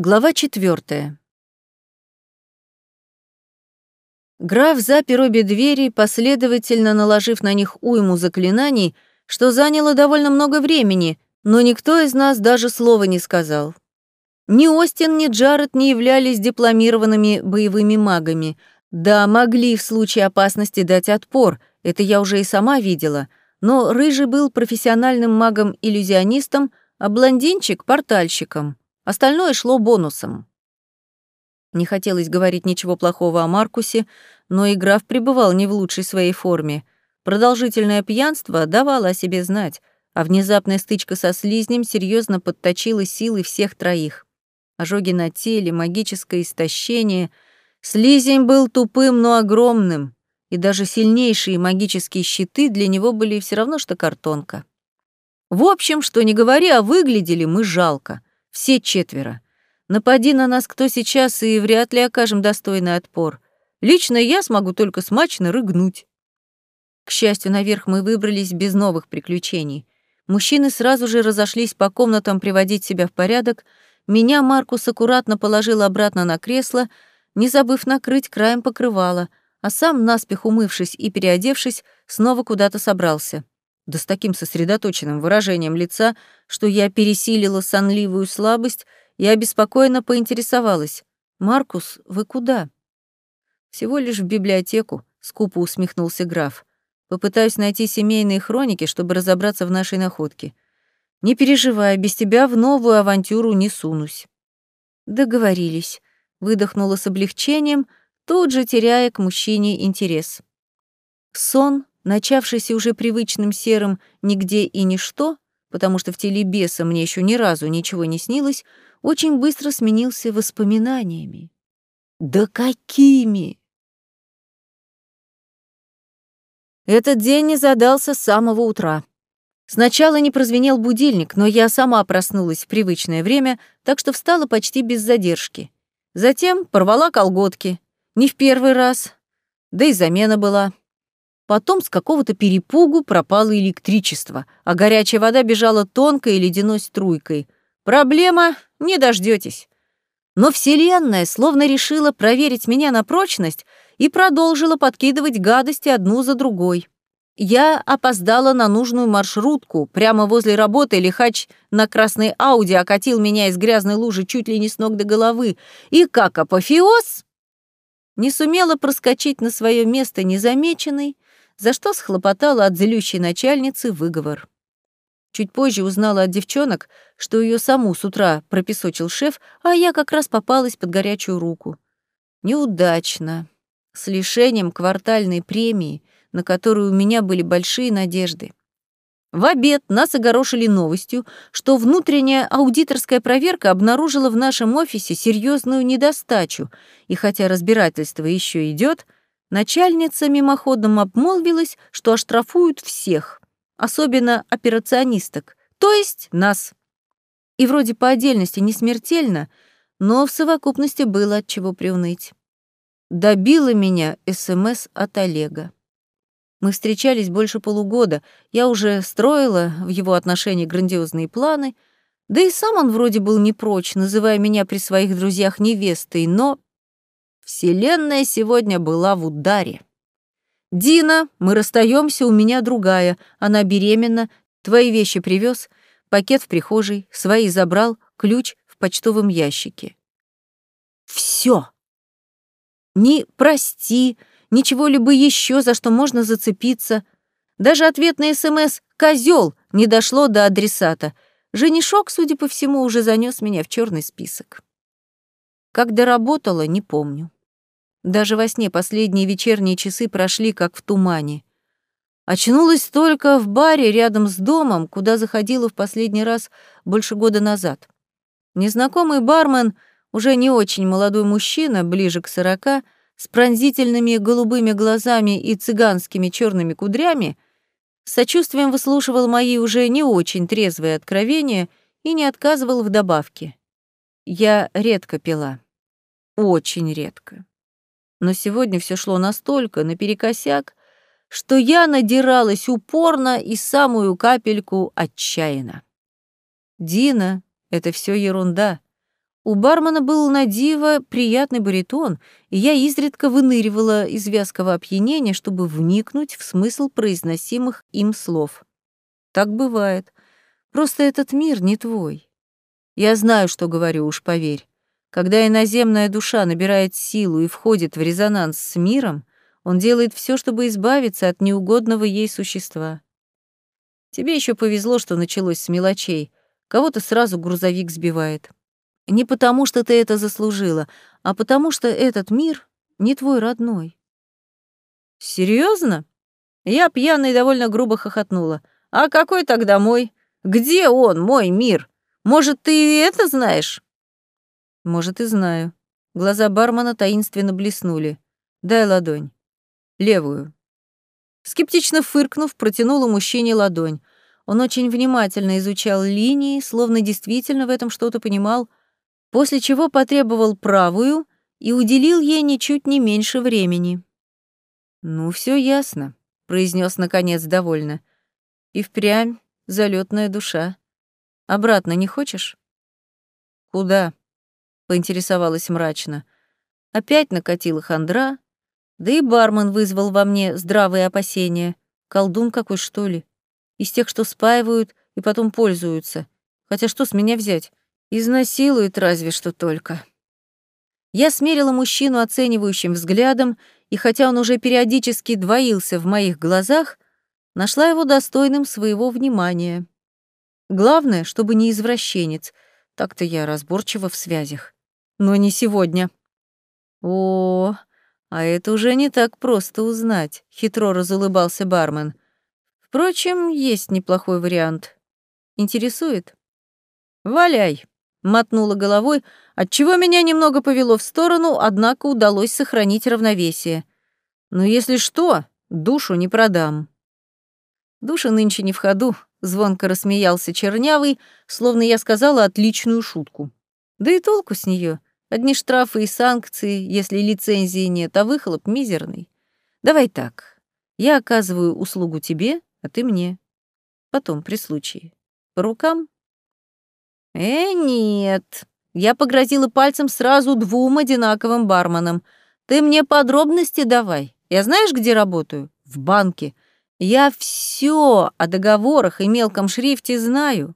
Глава четвертая. Граф запер обе двери, последовательно наложив на них уйму заклинаний, что заняло довольно много времени, но никто из нас даже слова не сказал. Ни Остин, ни Джаред не являлись дипломированными боевыми магами. Да, могли в случае опасности дать отпор, это я уже и сама видела, но Рыжий был профессиональным магом-иллюзионистом, а блондинчик — портальщиком. Остальное шло бонусом. Не хотелось говорить ничего плохого о Маркусе, но и граф пребывал не в лучшей своей форме. Продолжительное пьянство давало о себе знать, а внезапная стычка со слизнем серьезно подточила силы всех троих. Ожоги на теле, магическое истощение. Слизень был тупым, но огромным, и даже сильнейшие магические щиты для него были все равно, что картонка. В общем, что не говори, а выглядели мы жалко — все четверо. Напади на нас кто сейчас, и вряд ли окажем достойный отпор. Лично я смогу только смачно рыгнуть. К счастью, наверх мы выбрались без новых приключений. Мужчины сразу же разошлись по комнатам приводить себя в порядок. Меня Маркус аккуратно положил обратно на кресло, не забыв накрыть краем покрывала, а сам, наспех умывшись и переодевшись, снова куда-то собрался да с таким сосредоточенным выражением лица, что я пересилила сонливую слабость и обеспокоенно поинтересовалась. «Маркус, вы куда?» «Всего лишь в библиотеку», — скупо усмехнулся граф. «Попытаюсь найти семейные хроники, чтобы разобраться в нашей находке. Не переживай, без тебя в новую авантюру не сунусь». «Договорились», — выдохнула с облегчением, тут же теряя к мужчине интерес. Сон начавшийся уже привычным серым «нигде и ничто», потому что в теле беса мне еще ни разу ничего не снилось, очень быстро сменился воспоминаниями. Да какими! Этот день не задался с самого утра. Сначала не прозвенел будильник, но я сама проснулась в привычное время, так что встала почти без задержки. Затем порвала колготки. Не в первый раз. Да и замена была. Потом с какого-то перепугу пропало электричество, а горячая вода бежала тонкой ледяной струйкой. Проблема — не дождетесь. Но Вселенная словно решила проверить меня на прочность и продолжила подкидывать гадости одну за другой. Я опоздала на нужную маршрутку. Прямо возле работы лихач на красной Ауди окатил меня из грязной лужи чуть ли не с ног до головы. И как апофеоз! Не сумела проскочить на свое место незамеченной, за что схлопотала от злющей начальницы выговор. Чуть позже узнала от девчонок, что ее саму с утра пропесочил шеф, а я как раз попалась под горячую руку. Неудачно. С лишением квартальной премии, на которую у меня были большие надежды. В обед нас огорошили новостью, что внутренняя аудиторская проверка обнаружила в нашем офисе серьезную недостачу, и хотя разбирательство еще идет, Начальница мимоходом обмолвилась, что оштрафуют всех, особенно операционисток, то есть нас. И вроде по отдельности не смертельно, но в совокупности было от чего приуныть. Добила меня СМС от Олега. Мы встречались больше полугода, я уже строила в его отношении грандиозные планы, да и сам он вроде был не прочь, называя меня при своих друзьях невестой, но Вселенная сегодня была в ударе. «Дина, мы расстаемся, у меня другая. Она беременна. Твои вещи привез, пакет в прихожей, свои забрал, ключ в почтовом ящике». Все. Ни прости, ничего-либо еще, за что можно зацепиться. Даже ответ на СМС «Козел» не дошло до адресата. Женишок, судя по всему, уже занес меня в черный список. Как доработала, не помню. Даже во сне последние вечерние часы прошли как в тумане. Очнулась только в баре рядом с домом, куда заходила в последний раз больше года назад. Незнакомый бармен, уже не очень молодой мужчина, ближе к сорока, с пронзительными голубыми глазами и цыганскими черными кудрями, с сочувствием выслушивал мои уже не очень трезвые откровения и не отказывал в добавке. Я редко пила. Очень редко. Но сегодня все шло настолько наперекосяк, что я надиралась упорно и самую капельку отчаянно. Дина — это все ерунда. у бармена был на диво приятный баритон, и я изредка выныривала из вязкого опьянения, чтобы вникнуть в смысл произносимых им слов. Так бывает. Просто этот мир не твой. Я знаю, что говорю, уж поверь. Когда иноземная душа набирает силу и входит в резонанс с миром, он делает все, чтобы избавиться от неугодного ей существа. Тебе еще повезло, что началось с мелочей. Кого-то сразу грузовик сбивает. Не потому, что ты это заслужила, а потому, что этот мир не твой родной. Серьезно? Я пьяно и довольно грубо хохотнула. А какой тогда мой? Где он, мой мир? Может, ты и это знаешь? Может, и знаю. Глаза бармена таинственно блеснули. Дай ладонь. Левую. Скептично фыркнув, протянула мужчине ладонь. Он очень внимательно изучал линии, словно действительно в этом что-то понимал, после чего потребовал правую и уделил ей ничуть не меньше времени. «Ну, все ясно», — произнес наконец довольно. «И впрямь залетная душа. Обратно не хочешь?» «Куда?» — поинтересовалась мрачно. Опять накатила хандра, да и бармен вызвал во мне здравые опасения. Колдун какой, что ли? Из тех, что спаивают и потом пользуются. Хотя что с меня взять? Изнасилует разве что только. Я смерила мужчину оценивающим взглядом, и хотя он уже периодически двоился в моих глазах, нашла его достойным своего внимания. Главное, чтобы не извращенец. Так-то я разборчива в связях. Но не сегодня. О, а это уже не так просто узнать, хитро разулыбался бармен. Впрочем, есть неплохой вариант. Интересует? Валяй мотнула головой, отчего меня немного повело в сторону, однако удалось сохранить равновесие. Но если что, душу не продам. Душа нынче не в ходу, звонко рассмеялся чернявый, словно я сказала отличную шутку. Да и толку с нее. Одни штрафы и санкции, если лицензии нет, а выхлоп мизерный. Давай так. Я оказываю услугу тебе, а ты мне. Потом, при случае. По рукам? «Э, нет». Я погрозила пальцем сразу двум одинаковым барменам. «Ты мне подробности давай. Я знаешь, где работаю? В банке. Я все о договорах и мелком шрифте знаю.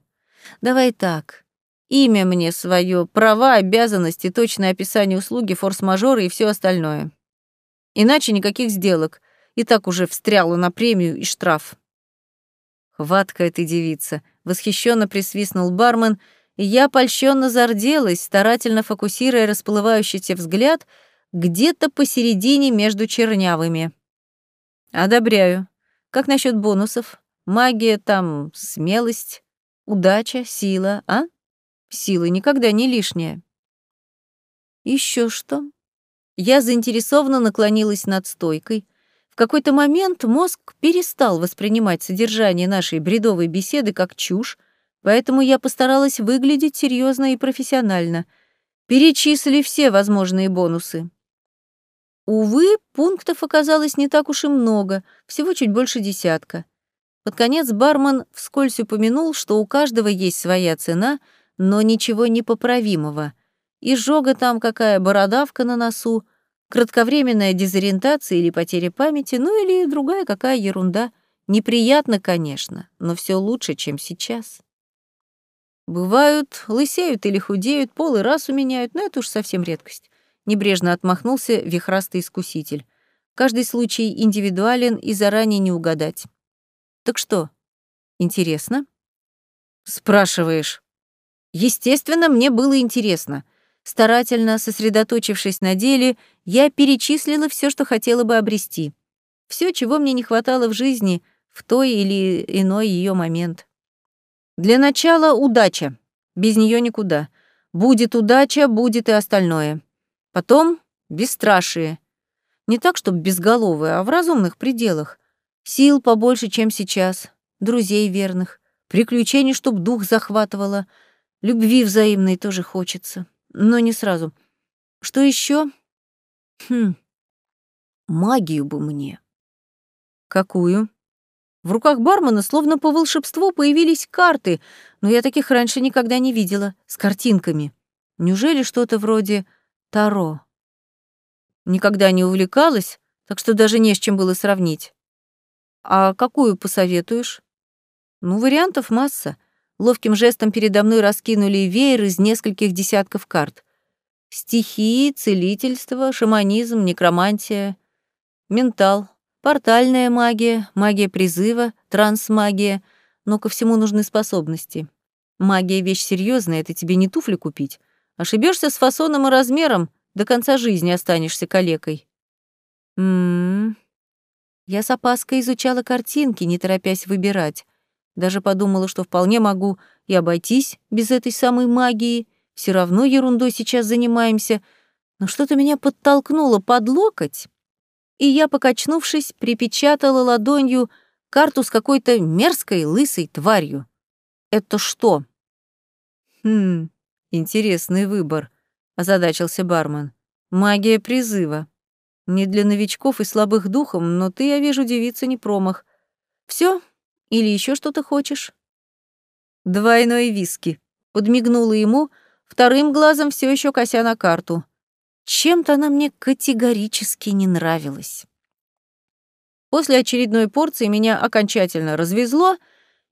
Давай так. Имя мне свое, права, обязанности, точное описание услуги, форс-мажоры и все остальное. Иначе никаких сделок. И так уже встряла на премию и штраф». «Хваткая ты девица», — восхищенно присвистнул бармен — и я польщенно зарделась, старательно фокусируя расплывающийся взгляд где-то посередине между чернявыми. «Одобряю. Как насчет бонусов? Магия там, смелость, удача, сила, а? Сила никогда не лишняя». Еще что?» Я заинтересованно наклонилась над стойкой. В какой-то момент мозг перестал воспринимать содержание нашей бредовой беседы как чушь, Поэтому я постаралась выглядеть серьезно и профессионально. Перечислили все возможные бонусы. Увы, пунктов оказалось не так уж и много, всего чуть больше десятка. Под конец бармен вскользь упомянул, что у каждого есть своя цена, но ничего непоправимого. Изжога там какая бородавка на носу, кратковременная дезориентация или потеря памяти, ну или другая какая ерунда. Неприятно, конечно, но все лучше, чем сейчас. Бывают, лысеют или худеют, пол и расу меняют, но это уж совсем редкость. Небрежно отмахнулся вихрастый искуситель. Каждый случай индивидуален и заранее не угадать. Так что, интересно? Спрашиваешь. Естественно, мне было интересно. Старательно сосредоточившись на деле, я перечислила все, что хотела бы обрести. Все, чего мне не хватало в жизни в той или иной ее момент. Для начала удача. Без нее никуда. Будет удача, будет и остальное. Потом бесстрашие. Не так, чтобы безголовые, а в разумных пределах. Сил побольше, чем сейчас. Друзей верных. Приключений, чтоб дух захватывало. Любви взаимной тоже хочется. Но не сразу. Что еще? Хм. Магию бы мне. Какую? В руках бармена словно по волшебству появились карты, но я таких раньше никогда не видела, с картинками. Неужели что-то вроде Таро? Никогда не увлекалась, так что даже не с чем было сравнить. А какую посоветуешь? Ну, вариантов масса. Ловким жестом передо мной раскинули веер из нескольких десятков карт. Стихии, целительство, шаманизм, некромантия, ментал, портальная магия, магия призыва, трансмагия, но ко всему нужны способности. Магия — вещь серьезная, это тебе не туфли купить. Ошибешься с фасоном и размером, до конца жизни останешься калекой. М-м. Я с опаской изучала картинки, не торопясь выбирать. Даже подумала, что вполне могу и обойтись без этой самой магии. Все равно ерундой сейчас занимаемся. Но что-то меня подтолкнуло под локоть, и я, покачнувшись, припечатала ладонью карту с какой-то мерзкой лысой тварью. Это что? Хм, интересный выбор, озадачился бармен. Магия призыва. Не для новичков и слабых духом, но ты, я вижу, девица не промах. Все, или еще что-то хочешь?» «Двойной виски», — подмигнула ему, вторым глазом все еще кося на карту. Чем-то она мне категорически не нравилась. После очередной порции меня окончательно развезло,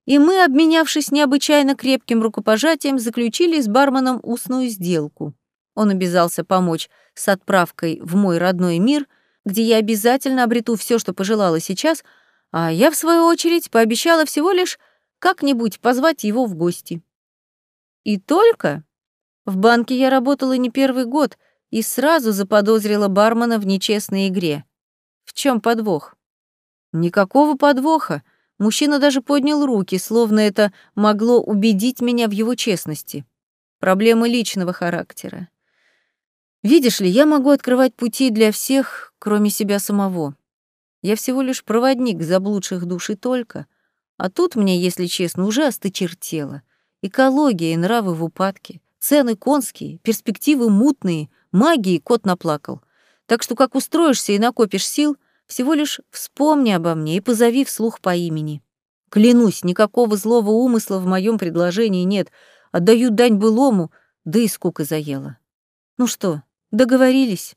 и мы, обменявшись необычайно крепким рукопожатием, заключили с барменом устную сделку. Он обязался помочь с отправкой в мой родной мир, где я обязательно обрету все, что пожелала сейчас — а я, в свою очередь, пообещала всего лишь как-нибудь позвать его в гости. И только в банке я работала не первый год и сразу заподозрила бармена в нечестной игре. В чем подвох? Никакого подвоха. Мужчина даже поднял руки, словно это могло убедить меня в его честности. Проблемы личного характера. Видишь ли, я могу открывать пути для всех, кроме себя самого. Я всего лишь проводник заблудших душ и только. А тут мне, если честно, уже осточертело. Экология и нравы в упадке, цены конские, перспективы мутные, магии кот наплакал. Так что как устроишься и накопишь сил, всего лишь вспомни обо мне и позови вслух по имени. Клянусь, никакого злого умысла в моем предложении нет. Отдаю дань былому, да и скука заела. Ну что, договорились?»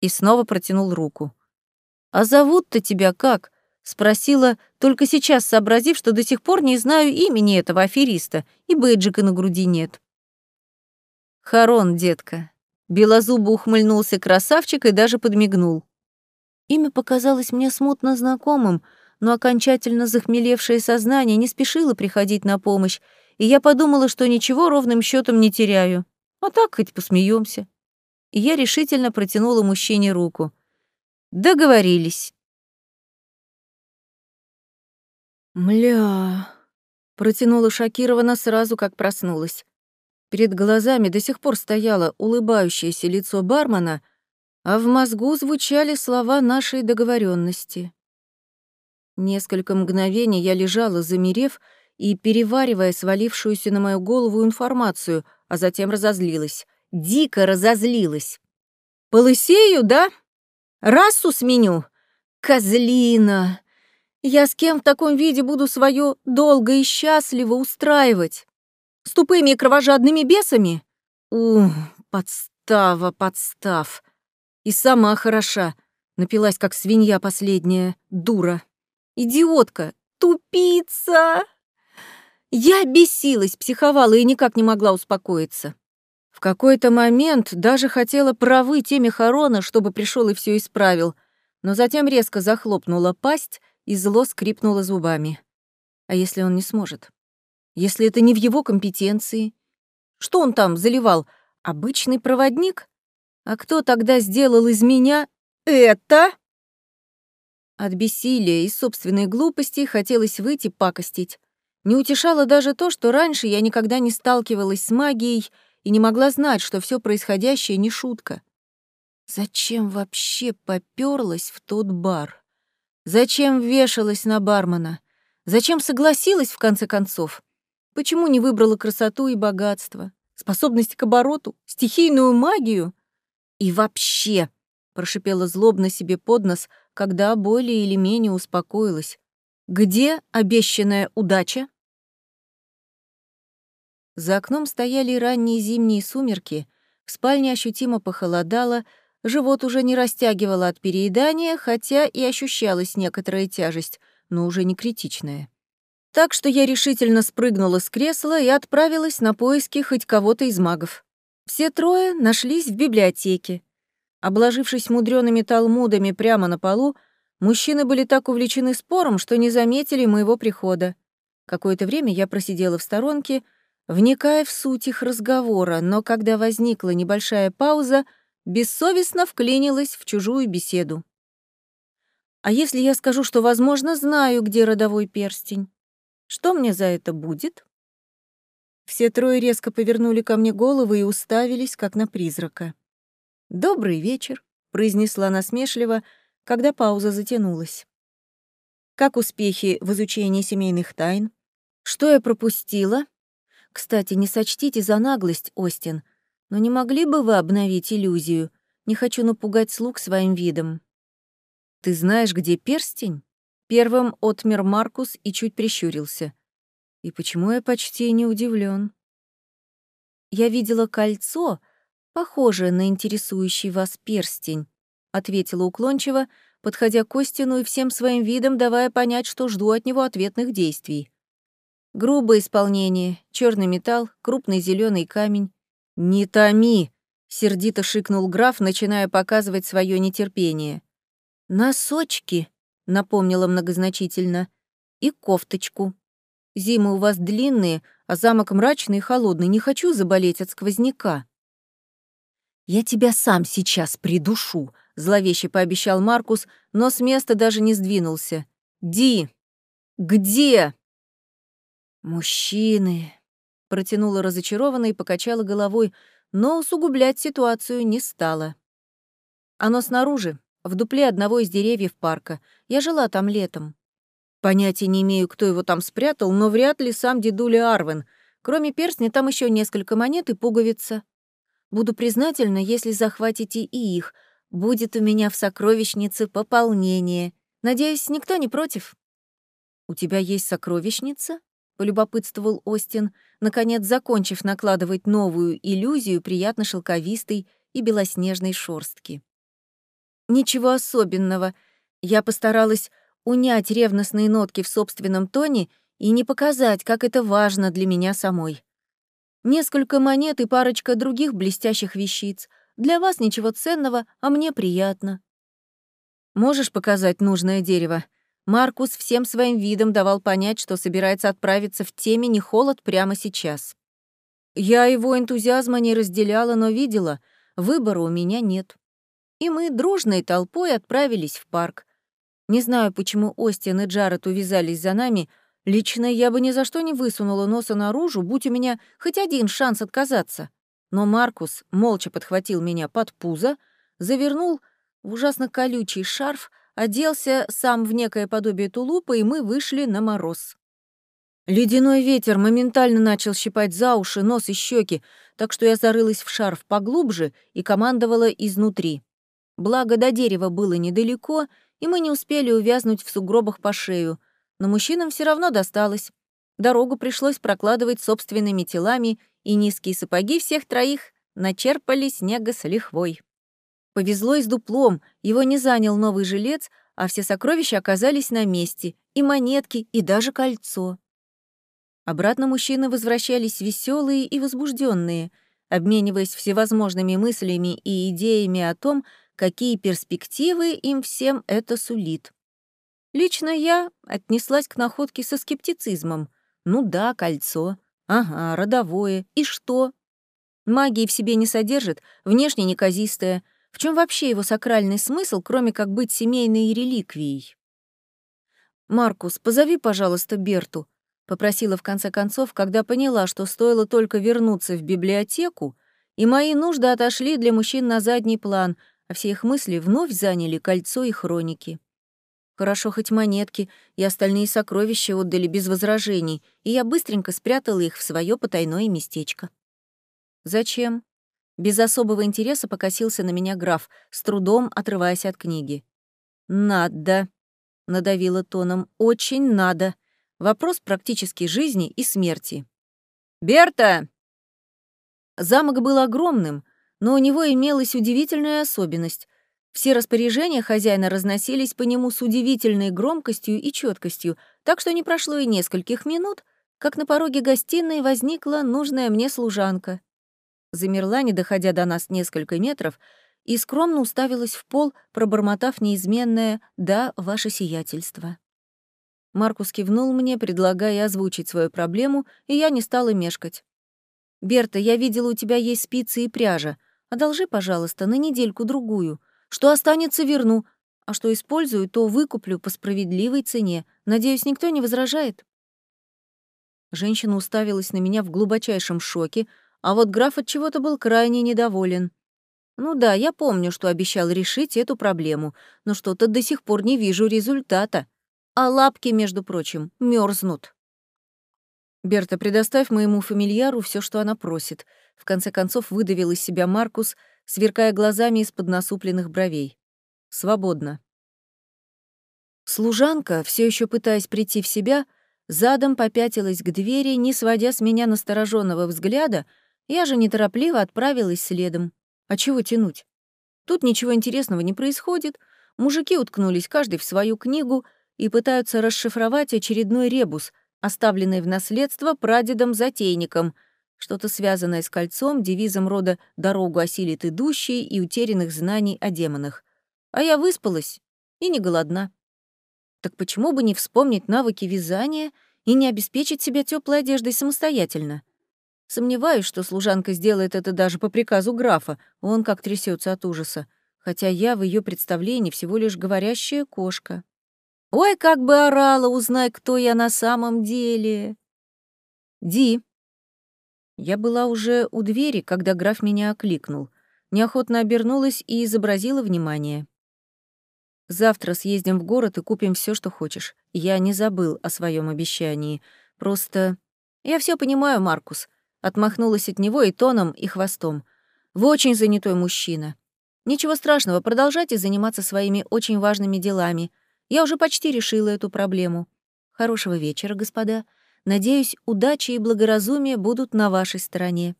И снова протянул руку. «А зовут-то тебя как?» — спросила, только сейчас сообразив, что до сих пор не знаю имени этого афериста, и бейджика на груди нет. «Харон, детка». Белозубо ухмыльнулся красавчик и даже подмигнул. Имя показалось мне смутно знакомым, но окончательно захмелевшее сознание не спешило приходить на помощь, и я подумала, что ничего ровным счетом не теряю. А так хоть посмеемся. И я решительно протянула мужчине руку — Договорились. Мля, протянула шокированно сразу, как проснулась. Перед глазами до сих пор стояло улыбающееся лицо бармена, а в мозгу звучали слова нашей договоренности. Несколько мгновений я лежала, замерев и переваривая свалившуюся на мою голову информацию, а затем разозлилась. Дико разозлилась. «Полысею, да?» Расу сменю? Козлина! Я с кем в таком виде буду свое долго и счастливо устраивать? С тупыми и кровожадными бесами? У, подстава, подстав. И сама хороша. Напилась, как свинья последняя, дура. Идиотка, тупица! Я бесилась, психовала и никак не могла успокоиться. Какой-то момент даже хотела правы теме Харона, чтобы пришел и все исправил, но затем резко захлопнула пасть и зло скрипнула зубами. А если он не сможет? Если это не в его компетенции? Что он там заливал? Обычный проводник? А кто тогда сделал из меня это? От бессилия и собственной глупости хотелось выйти пакостить. Не утешало даже то, что раньше я никогда не сталкивалась с магией и не могла знать, что все происходящее не шутка. Зачем вообще попёрлась в тот бар? Зачем вешалась на бармена? Зачем согласилась, в конце концов? Почему не выбрала красоту и богатство, способность к обороту, стихийную магию? И вообще, прошипела злобно себе под нос, когда более или менее успокоилась. Где обещанная удача? За окном стояли ранние зимние сумерки, в спальне ощутимо похолодало, живот уже не растягивало от переедания, хотя и ощущалась некоторая тяжесть, но уже не критичная. Так что я решительно спрыгнула с кресла и отправилась на поиски хоть кого-то из магов. Все трое нашлись в библиотеке. Обложившись мудреными талмудами прямо на полу, мужчины были так увлечены спором, что не заметили моего прихода. Какое-то время я просидела в сторонке, вникая в суть их разговора, но когда возникла небольшая пауза, бессовестно вклинилась в чужую беседу. «А если я скажу, что, возможно, знаю, где родовой перстень? Что мне за это будет?» Все трое резко повернули ко мне головы и уставились, как на призрака. «Добрый вечер», — произнесла насмешливо, когда пауза затянулась. «Как успехи в изучении семейных тайн? Что я пропустила? Кстати, не сочтите за наглость, Остин, но не могли бы вы обновить иллюзию? Не хочу напугать слуг своим видом». «Ты знаешь, где перстень?» Первым отмер Маркус и чуть прищурился. И почему я почти не удивлен? Я видела кольцо, похожее на интересующий вас перстень, ответила уклончиво, подходя к Костину и всем своим видом давая понять, что жду от него ответных действий. Грубое исполнение, черный металл, крупный зеленый камень. «Не томи!» — сердито шикнул граф, начиная показывать свое нетерпение. «Носочки!» — напомнила многозначительно. «И кофточку. Зимы у вас длинные, а замок мрачный и холодный. Не хочу заболеть от сквозняка». «Я тебя сам сейчас придушу», — зловеще пообещал Маркус, но с места даже не сдвинулся. «Ди! Где?» «Мужчины!» — протянула разочарованно и покачала головой, но усугублять ситуацию не стала. «Оно снаружи, в дупле одного из деревьев парка. Я жила там летом. Понятия не имею, кто его там спрятал, но вряд ли сам дедуля Арвен. Кроме перстня, там еще несколько монет и пуговица. Буду признательна, если захватите и их. Будет у меня в сокровищнице пополнение. Надеюсь, никто не против. «У тебя есть сокровищница?» — полюбопытствовал Остин, наконец закончив накладывать новую иллюзию приятно шелковистой и белоснежной шорстки. «Ничего особенного. Я постаралась унять ревностные нотки в собственном тоне и не показать, как это важно для меня самой. Несколько монет и парочка других блестящих вещиц. Для вас ничего ценного, а мне приятно. Можешь показать нужное дерево? Маркус всем своим видом давал понять, что собирается отправиться в темень и холод прямо сейчас. Я его энтузиазма не разделяла, но видела, выбора у меня нет. И мы дружной толпой отправились в парк, не знаю, почему Остин и Джаред увязались за нами. Лично я бы ни за что не высунула носа наружу, будь у меня хоть один шанс отказаться. Но Маркус молча подхватил меня под пузо, завернул в ужасно колючий шарф, оделся сам в некое подобие тулупа, и мы вышли на мороз. Ледяной ветер моментально начал щипать за уши, нос и щеки, так что я зарылась в шарф поглубже и командовала изнутри. Благо, до дерева было недалеко, и мы не успели увязнуть в сугробах по шею, но мужчинам все равно досталось. Дорогу пришлось прокладывать собственными телами, и низкие сапоги всех троих начерпали снега с лихвой. Повезло и с дуплом, его не занял новый жилец, а все сокровища оказались на месте, и монетки, и даже кольцо. Обратно мужчины возвращались веселые и возбужденные, обмениваясь всевозможными мыслями и идеями о том, какие перспективы им всем это сулит. Лично я отнеслась к находке со скептицизмом. Ну да, кольцо. Ага, родовое. И что? Магии в себе не содержит, внешне неказистое. В чем вообще его сакральный смысл, кроме как быть семейной реликвией? «Маркус, позови, пожалуйста, Берту», — попросила в конце концов, когда поняла, что стоило только вернуться в библиотеку, и мои нужды отошли для мужчин на задний план, а все их мысли вновь заняли кольцо и хроники. Хорошо хоть монетки и остальные сокровища отдали без возражений, и я быстренько спрятала их в свое потайное местечко. «Зачем?» Без особого интереса покосился на меня граф, с трудом отрываясь от книги. «Надо», — надавила тоном, — «очень надо. Вопрос практически жизни и смерти». «Берта!» Замок был огромным, но у него имелась удивительная особенность. Все распоряжения хозяина разносились по нему с удивительной громкостью и четкостью, так что не прошло и нескольких минут, как на пороге гостиной возникла нужная мне служанка. Замерла, не доходя до нас несколько метров, и скромно уставилась в пол, пробормотав неизменное «да, ваше сиятельство». Маркус кивнул мне, предлагая озвучить свою проблему, и я не стала мешкать. «Берта, я видела, у тебя есть спицы и пряжа. Одолжи, пожалуйста, на недельку-другую. Что останется, верну, а что использую, то выкуплю по справедливой цене. Надеюсь, никто не возражает?» Женщина уставилась на меня в глубочайшем шоке, а вот граф от чего-то был крайне недоволен. Ну да, я помню, что обещал решить эту проблему, но что-то до сих пор не вижу результата. А лапки, между прочим, мерзнут. Берта, предоставь моему фамильяру все, что она просит. В конце концов выдавил из себя Маркус, сверкая глазами из-под насупленных бровей. Свободно. Служанка, все еще пытаясь прийти в себя, задом попятилась к двери, не сводя с меня настороженного взгляда, я же неторопливо отправилась следом. А чего тянуть? Тут ничего интересного не происходит. Мужики уткнулись каждый в свою книгу и пытаются расшифровать очередной ребус, оставленный в наследство прадедом-затейником, что-то связанное с кольцом, девизом рода «дорогу осилит идущий» и утерянных знаний о демонах. А я выспалась и не голодна. Так почему бы не вспомнить навыки вязания и не обеспечить себя теплой одеждой самостоятельно? Сомневаюсь, что служанка сделает это даже по приказу графа, он как трясется от ужаса, хотя я в ее представлении всего лишь говорящая кошка. Ой, как бы орала, узнай, кто я на самом деле. Ди. Я была уже у двери, когда граф меня окликнул. Неохотно обернулась и изобразила внимание. Завтра съездим в город и купим все, что хочешь. Я не забыл о своем обещании. Просто... Я все понимаю, Маркус. Отмахнулась от него и тоном, и хвостом. «Вы очень занятой мужчина. Ничего страшного, продолжайте заниматься своими очень важными делами. Я уже почти решила эту проблему. Хорошего вечера, господа. Надеюсь, удача и благоразумие будут на вашей стороне.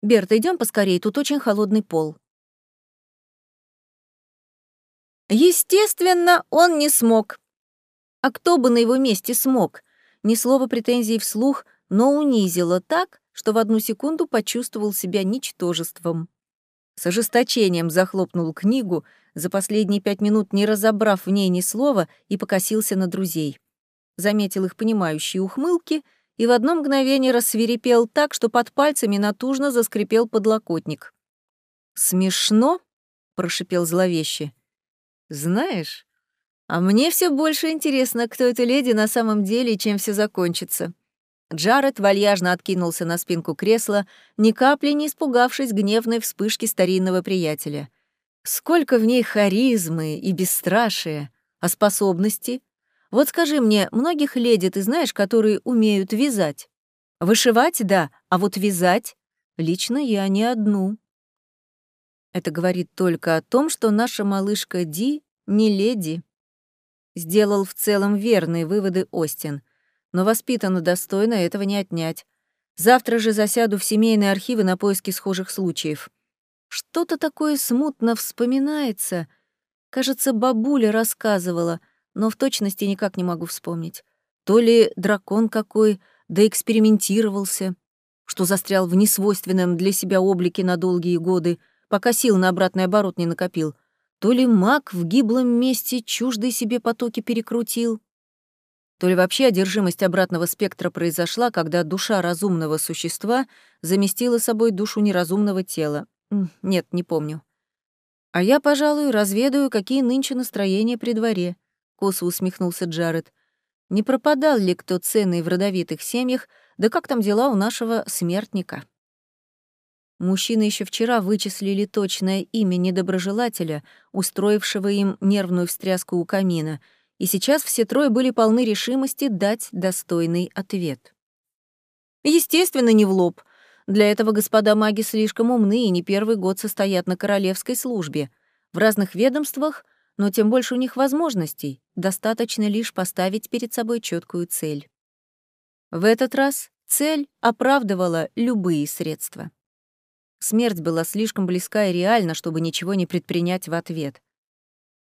Берта, идем поскорее, тут очень холодный пол». Естественно, он не смог. А кто бы на его месте смог? Ни слова претензий вслух, но унизило так, что в одну секунду почувствовал себя ничтожеством. С ожесточением захлопнул книгу, за последние пять минут не разобрав в ней ни слова, и покосился на друзей. Заметил их понимающие ухмылки и в одно мгновение рассверепел так, что под пальцами натужно заскрипел подлокотник. «Смешно?» — прошипел зловеще. «Знаешь, а мне все больше интересно, кто эта леди на самом деле и чем все закончится. Джаред вальяжно откинулся на спинку кресла, ни капли не испугавшись гневной вспышки старинного приятеля. Сколько в ней харизмы и бесстрашия, а способности? Вот скажи мне, многих леди ты знаешь, которые умеют вязать? Вышивать — да, а вот вязать? Лично я не одну. Это говорит только о том, что наша малышка Ди не леди. Сделал в целом верные выводы Остин но воспитана достойно, этого не отнять. Завтра же засяду в семейные архивы на поиски схожих случаев. Что-то такое смутно вспоминается. Кажется, бабуля рассказывала, но в точности никак не могу вспомнить. То ли дракон какой, да экспериментировался, что застрял в несвойственном для себя облике на долгие годы, пока сил на обратный оборот не накопил, то ли маг в гиблом месте чуждые себе потоки перекрутил то ли вообще одержимость обратного спектра произошла, когда душа разумного существа заместила собой душу неразумного тела. Нет, не помню. А я, пожалуй, разведаю, какие нынче настроения при дворе, косо усмехнулся Джаред. Не пропадал ли кто ценный в родовитых семьях, да как там дела у нашего смертника? Мужчины еще вчера вычислили точное имя недоброжелателя, устроившего им нервную встряску у камина — и сейчас все трое были полны решимости дать достойный ответ. Естественно, не в лоб. Для этого господа маги слишком умны и не первый год состоят на королевской службе. В разных ведомствах, но тем больше у них возможностей. Достаточно лишь поставить перед собой четкую цель. В этот раз цель оправдывала любые средства. Смерть была слишком близка и реальна, чтобы ничего не предпринять в ответ.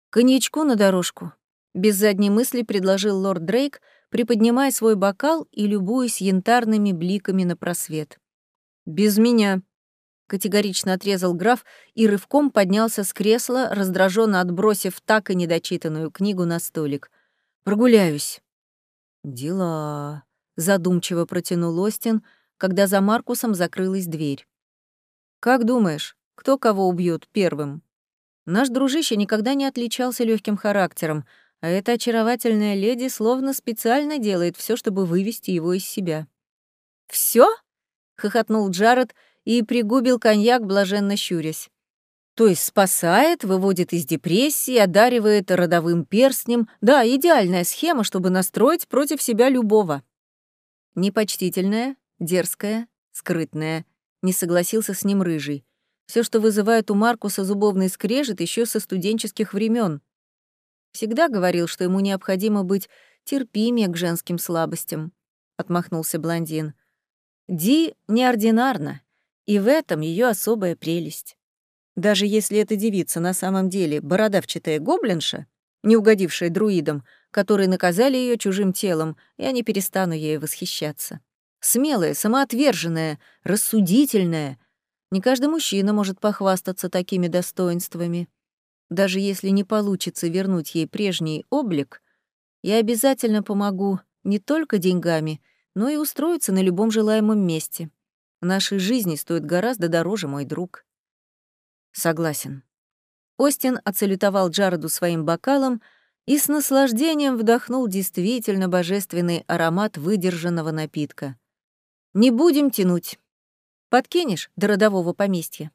«Коньячку на дорожку», — без задней мысли предложил лорд Дрейк, приподнимая свой бокал и любуясь янтарными бликами на просвет. «Без меня», — категорично отрезал граф и рывком поднялся с кресла, раздраженно отбросив так и недочитанную книгу на столик. «Прогуляюсь». «Дела», — задумчиво протянул Остин, когда за Маркусом закрылась дверь. «Как думаешь, кто кого убьет первым?» Наш дружище никогда не отличался легким характером, а эта очаровательная леди словно специально делает все, чтобы вывести его из себя. Все? хохотнул Джаред и пригубил коньяк, блаженно щурясь. То есть спасает, выводит из депрессии, одаривает родовым перстнем. Да, идеальная схема, чтобы настроить против себя любого. Непочтительная, дерзкая, скрытная. Не согласился с ним рыжий. Все, что вызывает у Маркуса зубовный скрежет еще со студенческих времен. Всегда говорил, что ему необходимо быть терпимее к женским слабостям, отмахнулся блондин. Ди неординарна, и в этом ее особая прелесть. Даже если эта девица на самом деле бородавчатая гоблинша, не угодившая друидам, которые наказали ее чужим телом, я не перестану ей восхищаться. Смелая, самоотверженная, рассудительная — не каждый мужчина может похвастаться такими достоинствами. Даже если не получится вернуть ей прежний облик, я обязательно помогу не только деньгами, но и устроиться на любом желаемом месте. Нашей жизни стоит гораздо дороже, мой друг. Согласен. Остин отсалютовал Джареду своим бокалом и с наслаждением вдохнул действительно божественный аромат выдержанного напитка. «Не будем тянуть. Подкинешь до родового поместья?»